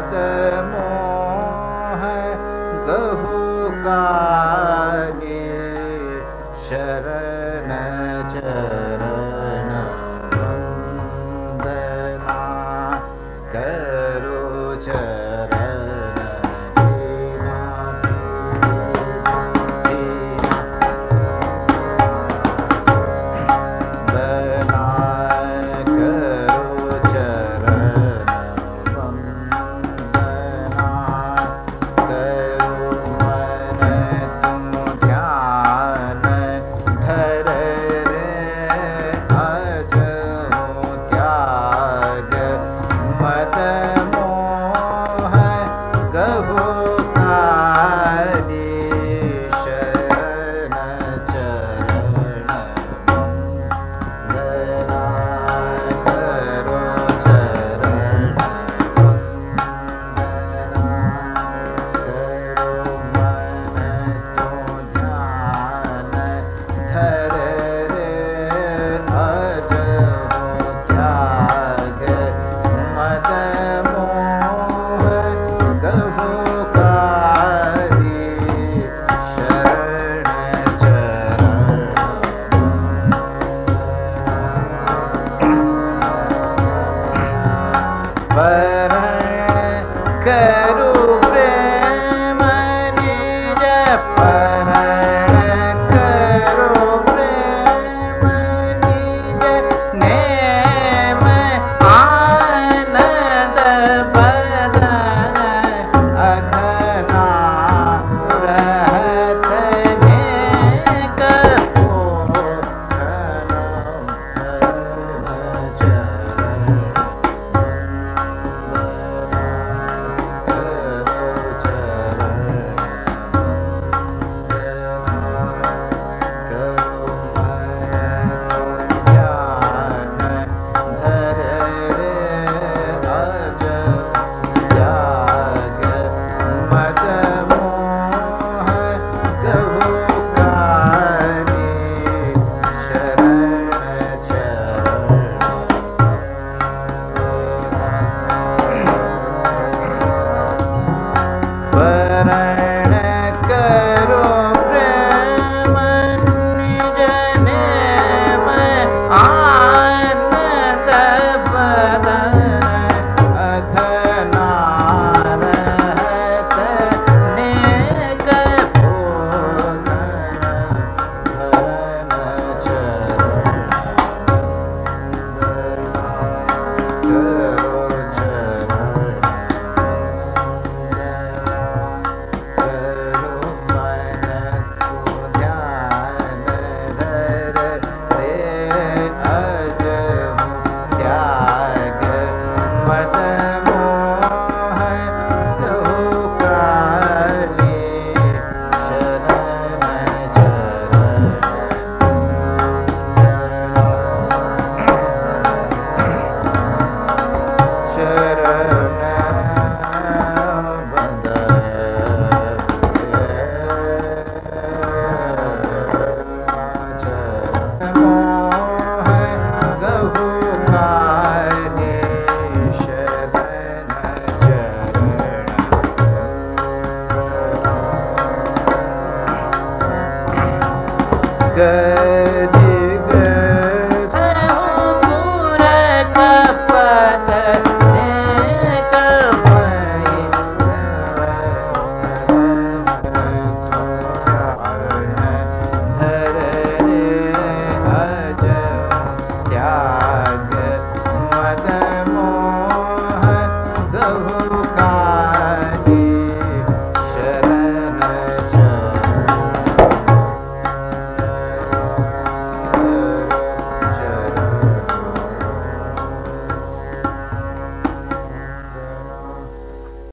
the é